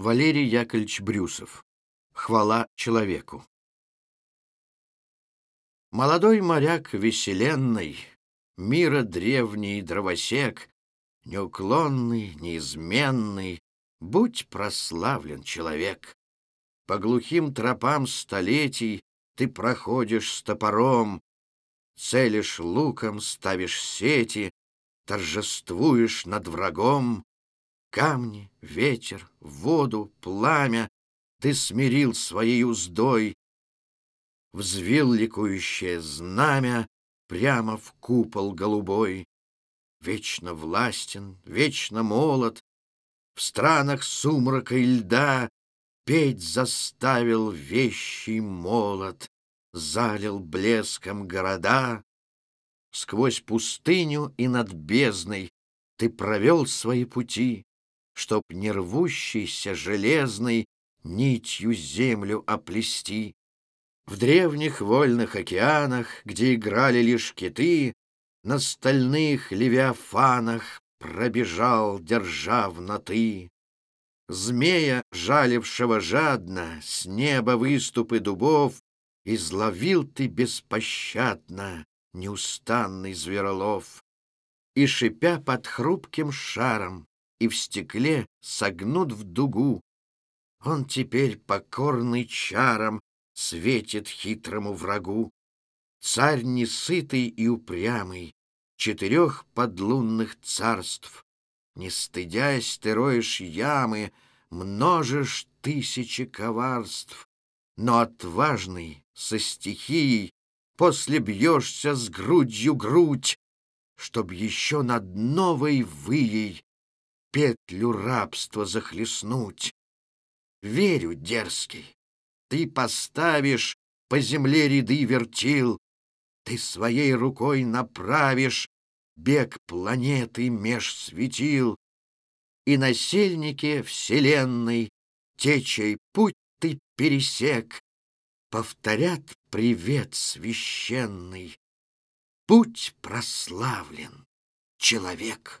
Валерий Яковлевич Брюсов. Хвала человеку. Молодой моряк веселенный, Мира древний дровосек, Неуклонный, неизменный, Будь прославлен человек. По глухим тропам столетий Ты проходишь с топором, Целишь луком, ставишь сети, Торжествуешь над врагом. Камни, ветер, воду, пламя Ты смирил своей уздой, Взвил ликующее знамя Прямо в купол голубой. Вечно властен, вечно молод, В странах сумрака и льда Петь заставил вещий молот, Залил блеском города. Сквозь пустыню и над бездной Ты провел свои пути, Чтоб не рвущейся железной Нитью землю оплести. В древних вольных океанах, Где играли лишь киты, На стальных левиафанах Пробежал, держа в ноты. Змея, жалившего жадно С неба выступы дубов, Изловил ты беспощадно Неустанный зверолов. И, шипя под хрупким шаром, И в стекле согнут в дугу, Он теперь покорный чарам Светит хитрому врагу. Царь несытый и упрямый, Четырех подлунных царств, Не стыдясь, ты роешь ямы, Множишь тысячи коварств, Но отважный, со стихией, После бьешься с грудью грудь, Чтоб еще над новой выей Петлю рабства захлестнуть. Верю, дерзкий, ты поставишь По земле ряды вертил, Ты своей рукой направишь Бег планеты меж светил, И насельники вселенной, Те, чей путь ты пересек, Повторят привет священный. Будь прославлен, человек.